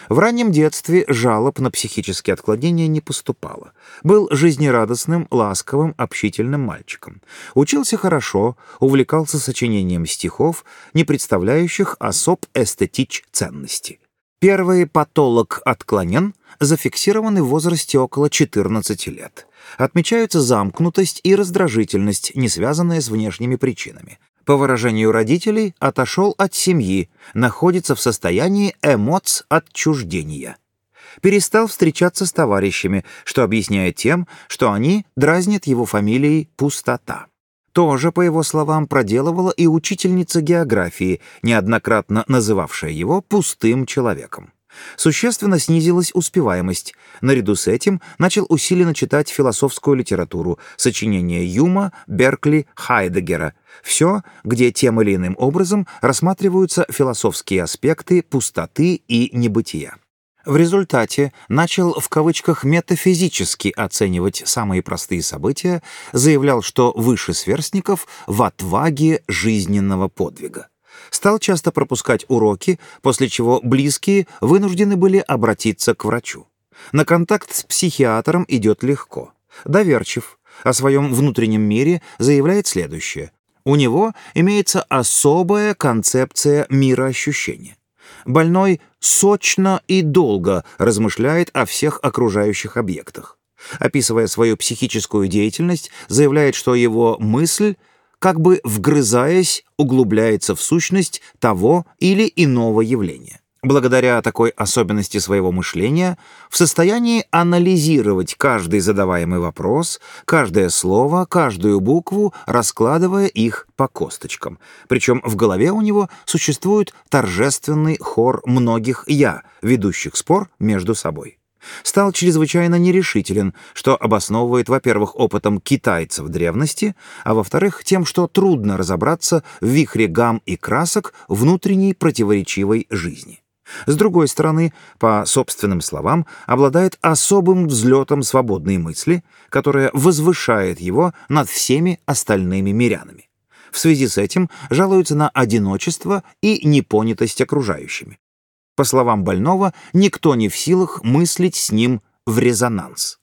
В раннем детстве жалоб на психические отклонения не поступало. Был жизнерадостным, ласковым, общительным мальчиком. Учился хорошо, увлекался сочинением стихов, не представляющих особ эстетич ценности. Первый патолог отклонен зафиксированы в возрасте около 14 лет. Отмечаются замкнутость и раздражительность, не связанные с внешними причинами. По выражению родителей, отошел от семьи, находится в состоянии эмоц отчуждения. Перестал встречаться с товарищами, что объясняет тем, что они дразнят его фамилией «пустота». Тоже, по его словам, проделывала и учительница географии, неоднократно называвшая его «пустым человеком». Существенно снизилась успеваемость. Наряду с этим начал усиленно читать философскую литературу, сочинения Юма, Беркли, Хайдегера. Все, где тем или иным образом рассматриваются философские аспекты пустоты и небытия. В результате начал в кавычках метафизически оценивать самые простые события, заявлял, что выше сверстников в отваге жизненного подвига. Стал часто пропускать уроки, после чего близкие вынуждены были обратиться к врачу. На контакт с психиатром идет легко. Доверчив. О своем внутреннем мире заявляет следующее. У него имеется особая концепция мироощущения. Больной сочно и долго размышляет о всех окружающих объектах. Описывая свою психическую деятельность, заявляет, что его мысль — как бы вгрызаясь, углубляется в сущность того или иного явления. Благодаря такой особенности своего мышления в состоянии анализировать каждый задаваемый вопрос, каждое слово, каждую букву, раскладывая их по косточкам. Причем в голове у него существует торжественный хор многих «я», ведущих спор между собой стал чрезвычайно нерешителен, что обосновывает, во-первых, опытом китайцев древности, а во-вторых, тем, что трудно разобраться в вихре гам и красок внутренней противоречивой жизни. С другой стороны, по собственным словам, обладает особым взлетом свободной мысли, которая возвышает его над всеми остальными мирянами. В связи с этим жалуются на одиночество и непонятость окружающими. По словам больного, никто не в силах мыслить с ним в резонанс.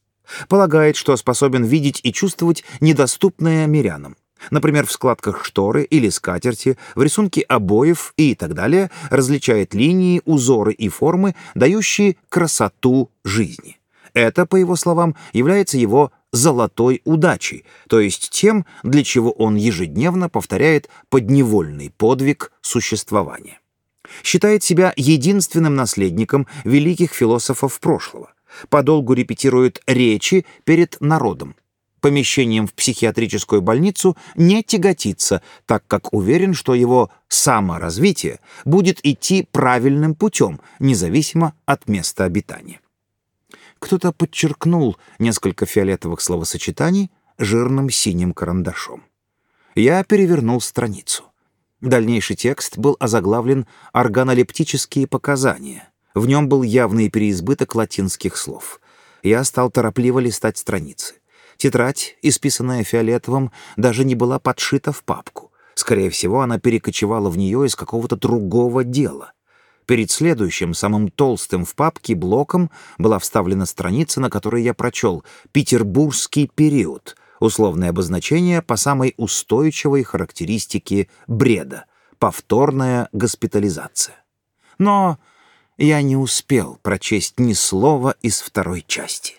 Полагает, что способен видеть и чувствовать недоступное мирянам. Например, в складках шторы или скатерти, в рисунке обоев и так далее, различает линии, узоры и формы, дающие красоту жизни. Это, по его словам, является его золотой удачей, то есть тем, для чего он ежедневно повторяет подневольный подвиг существования считает себя единственным наследником великих философов прошлого, подолгу репетирует речи перед народом. Помещением в психиатрическую больницу не тяготится, так как уверен, что его саморазвитие будет идти правильным путем, независимо от места обитания. Кто-то подчеркнул несколько фиолетовых словосочетаний жирным синим карандашом. Я перевернул страницу. Дальнейший текст был озаглавлен «Органолептические показания». В нем был явный переизбыток латинских слов. Я стал торопливо листать страницы. Тетрадь, исписанная фиолетовым, даже не была подшита в папку. Скорее всего, она перекочевала в нее из какого-то другого дела. Перед следующим, самым толстым в папке блоком была вставлена страница, на которой я прочел «Петербургский период», условное обозначение по самой устойчивой характеристике бреда — повторная госпитализация. Но я не успел прочесть ни слова из второй части.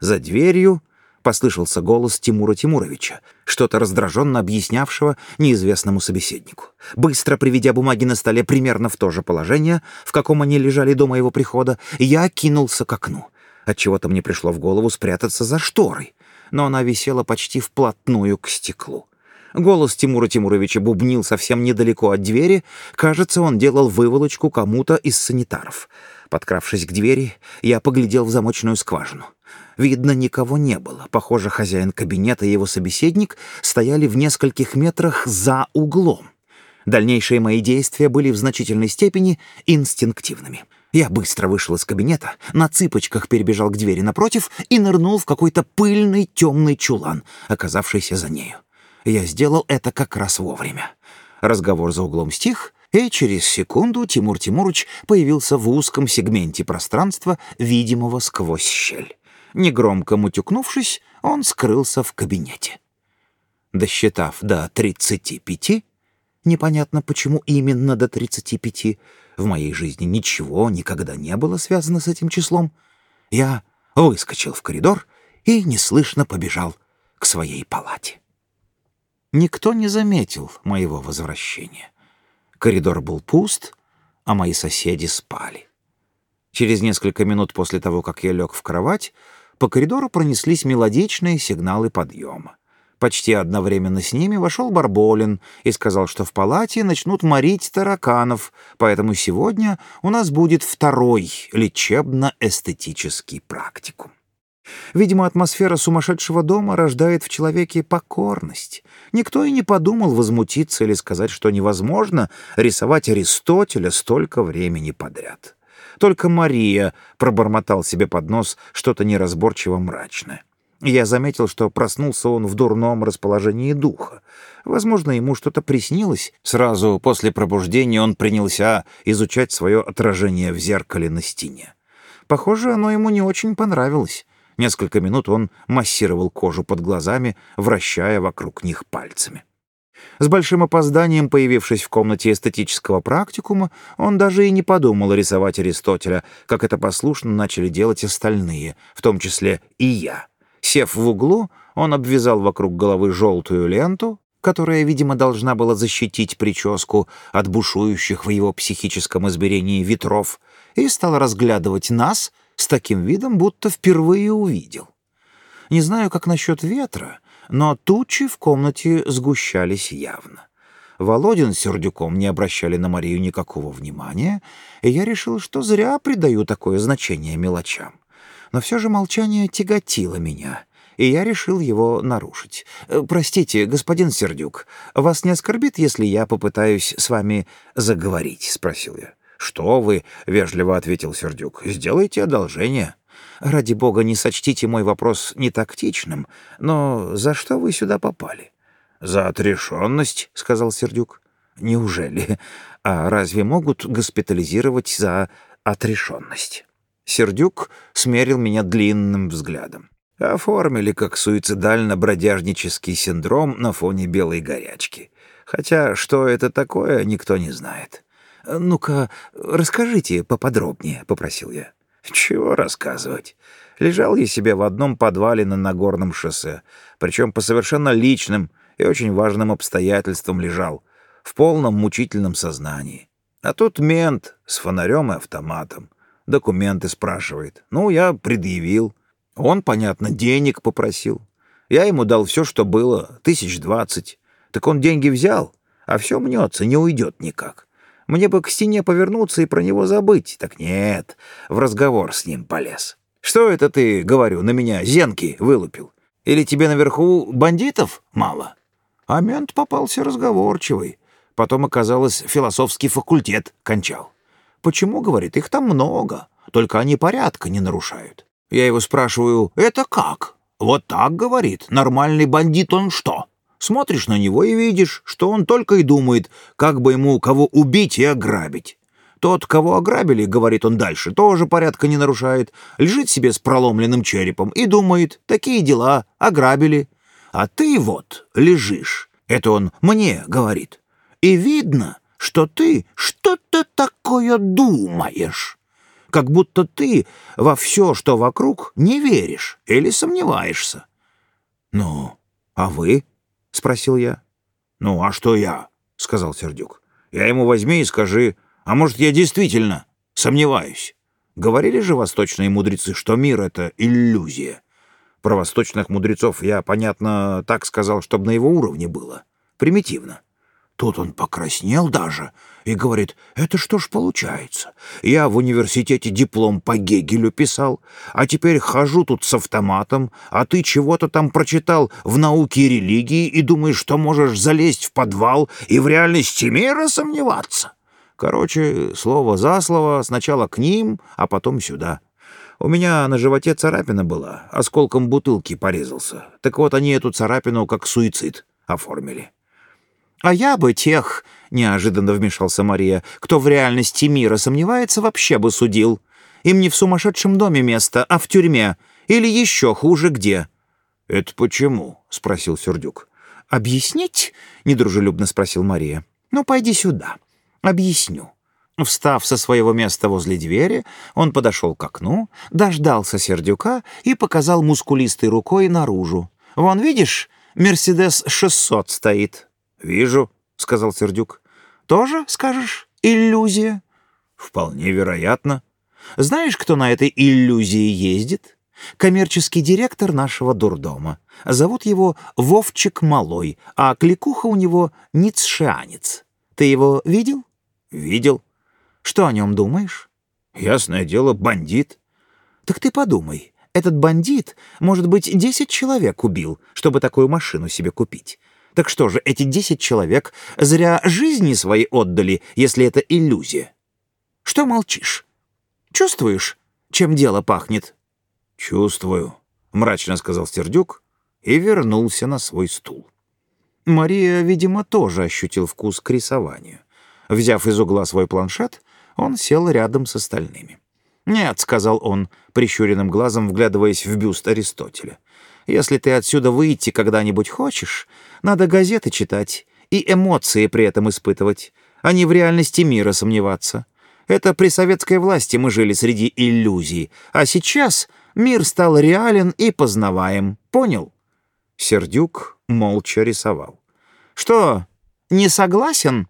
За дверью послышался голос Тимура Тимуровича, что-то раздраженно объяснявшего неизвестному собеседнику. Быстро приведя бумаги на столе примерно в то же положение, в каком они лежали до моего прихода, я кинулся к окну. Отчего-то мне пришло в голову спрятаться за шторой но она висела почти вплотную к стеклу. Голос Тимура Тимуровича бубнил совсем недалеко от двери. Кажется, он делал выволочку кому-то из санитаров. Подкравшись к двери, я поглядел в замочную скважину. Видно, никого не было. Похоже, хозяин кабинета и его собеседник стояли в нескольких метрах за углом. Дальнейшие мои действия были в значительной степени инстинктивными. Я быстро вышел из кабинета, на цыпочках перебежал к двери напротив и нырнул в какой-то пыльный темный чулан, оказавшийся за нею. Я сделал это как раз вовремя. Разговор за углом стих, и через секунду Тимур Тимурович появился в узком сегменте пространства, видимого сквозь щель. Негромко мутюкнувшись, он скрылся в кабинете. Досчитав до тридцати пяти, непонятно почему именно до тридцати пяти, в моей жизни ничего никогда не было связано с этим числом. Я выскочил в коридор и неслышно побежал к своей палате. Никто не заметил моего возвращения. Коридор был пуст, а мои соседи спали. Через несколько минут после того, как я лег в кровать, по коридору пронеслись мелодичные сигналы подъема. Почти одновременно с ними вошел Барболин и сказал, что в палате начнут морить тараканов, поэтому сегодня у нас будет второй лечебно-эстетический практикум. Видимо, атмосфера сумасшедшего дома рождает в человеке покорность. Никто и не подумал возмутиться или сказать, что невозможно рисовать Аристотеля столько времени подряд. Только Мария пробормотал себе под нос что-то неразборчиво мрачное. Я заметил, что проснулся он в дурном расположении духа. Возможно, ему что-то приснилось. Сразу после пробуждения он принялся изучать свое отражение в зеркале на стене. Похоже, оно ему не очень понравилось. Несколько минут он массировал кожу под глазами, вращая вокруг них пальцами. С большим опозданием, появившись в комнате эстетического практикума, он даже и не подумал рисовать Аристотеля, как это послушно начали делать остальные, в том числе и я. Сев в углу, он обвязал вокруг головы желтую ленту, которая, видимо, должна была защитить прическу от бушующих в его психическом измерении ветров, и стал разглядывать нас с таким видом, будто впервые увидел. Не знаю, как насчет ветра, но тучи в комнате сгущались явно. Володин с Сердюком не обращали на Марию никакого внимания, и я решил, что зря придаю такое значение мелочам. Но все же молчание тяготило меня, и я решил его нарушить. «Э, «Простите, господин Сердюк, вас не оскорбит, если я попытаюсь с вами заговорить?» — спросил я. «Что вы?» — вежливо ответил Сердюк. «Сделайте одолжение». Ради бога, не сочтите мой вопрос нетактичным, но за что вы сюда попали? За отрешенность, сказал Сердюк. Неужели? А разве могут госпитализировать за отрешенность? Сердюк смерил меня длинным взглядом. Оформили как суицидально-бродяжнический синдром на фоне белой горячки. Хотя что это такое, никто не знает. «Ну-ка, расскажите поподробнее», — попросил я. Чего рассказывать? Лежал я себе в одном подвале на Нагорном шоссе, причем по совершенно личным и очень важным обстоятельствам лежал, в полном мучительном сознании. А тут мент с фонарем и автоматом. Документы спрашивает. Ну, я предъявил. Он, понятно, денег попросил. Я ему дал все, что было, тысяч двадцать. Так он деньги взял, а все мнется, не уйдет никак. Мне бы к стене повернуться и про него забыть. Так нет, в разговор с ним полез. Что это ты, говорю, на меня зенки вылупил? Или тебе наверху бандитов мало? А мент попался разговорчивый. Потом, оказалось, философский факультет кончал. Почему, говорит, их там много, только они порядка не нарушают. Я его спрашиваю, это как? Вот так, говорит, нормальный бандит он что? Смотришь на него и видишь, что он только и думает, как бы ему кого убить и ограбить. Тот, кого ограбили, говорит он дальше, тоже порядка не нарушает, лежит себе с проломленным черепом и думает, такие дела, ограбили. А ты вот лежишь, это он мне говорит, и видно, что ты что-то такое думаешь, как будто ты во все, что вокруг, не веришь или сомневаешься. Ну, а вы? — спросил я. «Ну, а что я?» — сказал Сердюк. «Я ему возьми и скажи, а может, я действительно сомневаюсь. Говорили же восточные мудрецы, что мир — это иллюзия. Про восточных мудрецов я, понятно, так сказал, чтобы на его уровне было. Примитивно. Тут он покраснел даже и говорит, это что ж получается? Я в университете диплом по Гегелю писал, а теперь хожу тут с автоматом, а ты чего-то там прочитал в науке и религии и думаешь, что можешь залезть в подвал и в реальности мира сомневаться? Короче, слово за слово, сначала к ним, а потом сюда. У меня на животе царапина была, осколком бутылки порезался. Так вот они эту царапину как суицид оформили. «А я бы тех, — неожиданно вмешался Мария, — кто в реальности мира сомневается, вообще бы судил. Им не в сумасшедшем доме место, а в тюрьме. Или еще хуже где». «Это почему?» — спросил Сердюк. «Объяснить?» — недружелюбно спросил Мария. «Ну, пойди сюда. Объясню». Встав со своего места возле двери, он подошел к окну, дождался Сердюка и показал мускулистой рукой наружу. «Вон, видишь, Мерседес 600 стоит. «Вижу», — сказал Сердюк. «Тоже, скажешь, иллюзия?» «Вполне вероятно». «Знаешь, кто на этой иллюзии ездит? коммерческий директор нашего дурдома. Зовут его Вовчик Малой, а кликуха у него Ницшеанец. Ты его видел?» «Видел». «Что о нем думаешь?» «Ясное дело, бандит». «Так ты подумай, этот бандит, может быть, десять человек убил, чтобы такую машину себе купить. Так что же, эти десять человек зря жизни свои отдали, если это иллюзия? Что молчишь? Чувствуешь, чем дело пахнет?» «Чувствую», — мрачно сказал Сердюк и вернулся на свой стул. Мария, видимо, тоже ощутил вкус к рисованию. Взяв из угла свой планшет, он сел рядом с остальными. «Нет», — сказал он, прищуренным глазом вглядываясь в бюст Аристотеля. «Если ты отсюда выйти когда-нибудь хочешь, надо газеты читать и эмоции при этом испытывать, а не в реальности мира сомневаться. Это при советской власти мы жили среди иллюзий, а сейчас мир стал реален и познаваем. Понял?» Сердюк молча рисовал. «Что, не согласен?»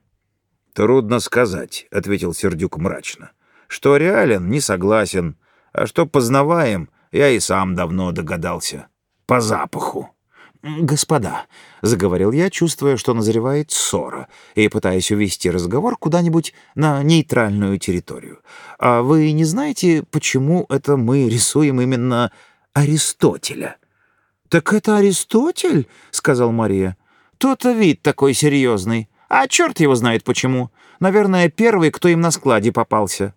«Трудно сказать», — ответил Сердюк мрачно. «Что реален, не согласен, а что познаваем, я и сам давно догадался. По запаху». «Господа», — заговорил я, чувствуя, что назревает ссора, и пытаясь увести разговор куда-нибудь на нейтральную территорию. «А вы не знаете, почему это мы рисуем именно Аристотеля?» «Так это Аристотель?» — сказал Мария. «То-то вид такой серьезный. А черт его знает почему. Наверное, первый, кто им на складе попался».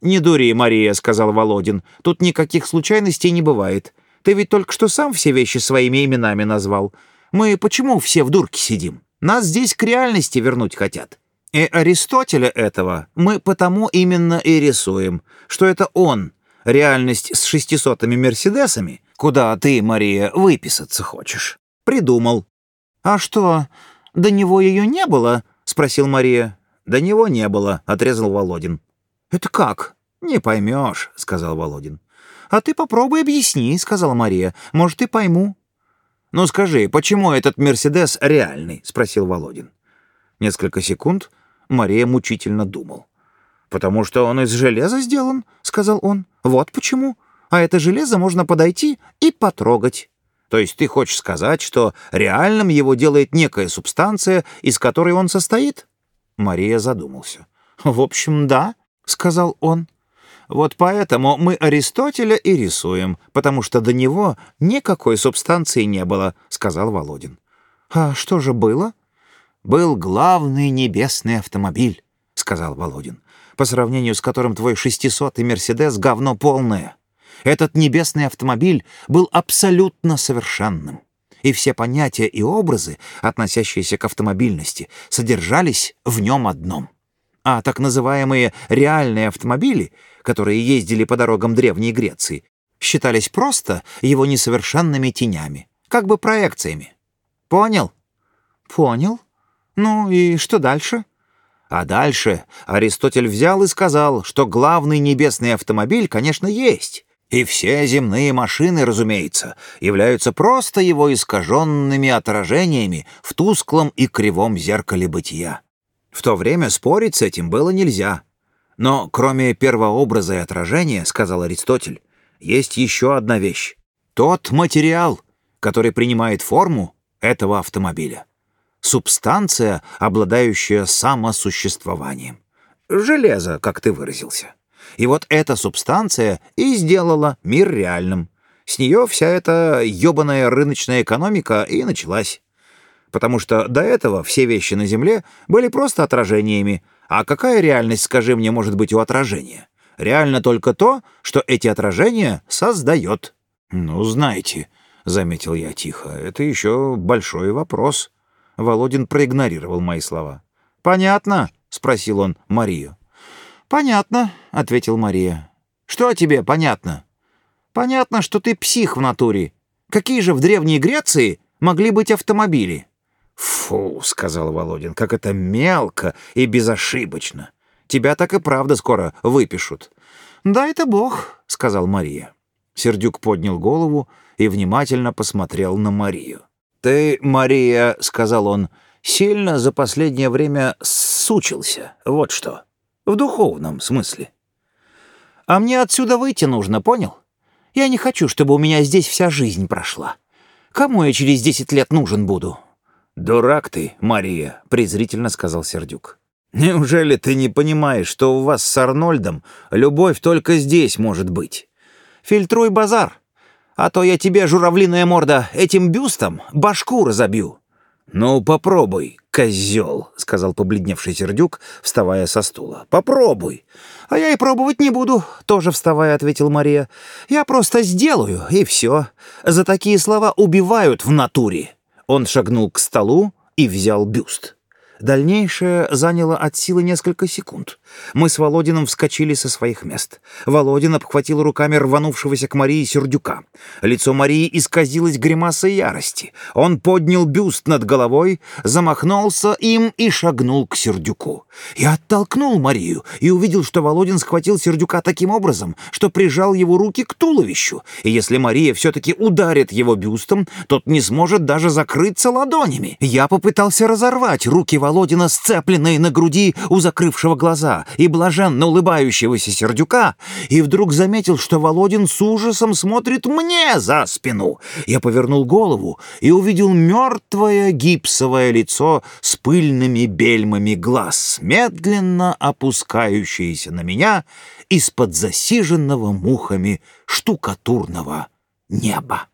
«Не дури, Мария», — сказал Володин. «Тут никаких случайностей не бывает. Ты ведь только что сам все вещи своими именами назвал. Мы почему все в дурке сидим? Нас здесь к реальности вернуть хотят. И Аристотеля этого мы потому именно и рисуем, что это он, реальность с шестисотыми Мерседесами, куда ты, Мария, выписаться хочешь, придумал. А что, до него ее не было? спросил Мария. До него не было, отрезал Володин. Это как? Не поймешь, сказал Володин. «А ты попробуй объясни», — сказала Мария. «Может, и пойму». «Ну скажи, почему этот Мерседес реальный?» — спросил Володин. Несколько секунд Мария мучительно думал. «Потому что он из железа сделан», — сказал он. «Вот почему. А это железо можно подойти и потрогать». То есть ты хочешь сказать, что реальным его делает некая субстанция, из которой он состоит?» Мария задумался. «В общем, да», — сказал он. Вот поэтому мы Аристотеля и рисуем, потому что до него никакой субстанции не было», — сказал Володин. «А что же было?» «Был главный небесный автомобиль», — сказал Володин, «по сравнению с которым твой шестисотый Мерседес — говно полное. Этот небесный автомобиль был абсолютно совершенным, и все понятия и образы, относящиеся к автомобильности, содержались в нем одном. А так называемые реальные автомобили — которые ездили по дорогам Древней Греции, считались просто его несовершенными тенями, как бы проекциями. Понял? Понял. Ну и что дальше? А дальше Аристотель взял и сказал, что главный небесный автомобиль, конечно, есть. И все земные машины, разумеется, являются просто его искаженными отражениями в тусклом и кривом зеркале бытия. В то время спорить с этим было нельзя. Но кроме первообраза и отражения, сказал Аристотель, есть еще одна вещь. Тот материал, который принимает форму этого автомобиля. Субстанция, обладающая самосуществованием. Железо, как ты выразился. И вот эта субстанция и сделала мир реальным. С нее вся эта ёбаная рыночная экономика и началась. Потому что до этого все вещи на Земле были просто отражениями, а какая реальность, скажи мне, может быть у отражения? Реально только то, что эти отражения создает. Ну, знаете, — заметил я тихо, — это еще большой вопрос. Володин проигнорировал мои слова. «Понятно?» — спросил он Марию. «Понятно», — ответил Мария. «Что тебе понятно?» «Понятно, что ты псих в натуре. Какие же в Древней Греции могли быть автомобили?» «Фу», — сказал Володин, — «как это мелко и безошибочно. Тебя так и правда скоро выпишут». «Да это бог», — сказал Мария. Сердюк поднял голову и внимательно посмотрел на Марию. «Ты, Мария», — сказал он, — «сильно за последнее время сучился. Вот что. В духовном смысле. А мне отсюда выйти нужно, понял? Я не хочу, чтобы у меня здесь вся жизнь прошла. Кому я через десять лет нужен буду?» «Дурак ты, Мария», — презрительно сказал Сердюк. «Неужели ты не понимаешь, что у вас с Арнольдом любовь только здесь может быть?» «Фильтруй базар, а то я тебе, журавлиная морда, этим бюстом башку разобью». «Ну, попробуй, козел», — сказал побледневший Сердюк, вставая со стула. «Попробуй». «А я и пробовать не буду», — тоже вставая, ответил Мария. «Я просто сделаю, и все. За такие слова убивают в натуре». Он шагнул к столу и взял бюст. Дальнейшее заняло от силы несколько секунд. Мы с Володином вскочили со своих мест. Володин обхватил руками рванувшегося к Марии Сердюка. Лицо Марии исказилось гримасой ярости. Он поднял бюст над головой, замахнулся им и шагнул к Сердюку. Я оттолкнул Марию и увидел, что Володин схватил Сердюка таким образом, что прижал его руки к туловищу. И если Мария все-таки ударит его бюстом, тот не сможет даже закрыться ладонями. Я попытался разорвать руки Володина, сцепленные на груди у закрывшего глаза и блаженно улыбающегося Сердюка, и вдруг заметил, что Володин с ужасом смотрит мне за спину. Я повернул голову и увидел мертвое гипсовое лицо с пыльными бельмами глаз, медленно опускающееся на меня из-под засиженного мухами штукатурного неба.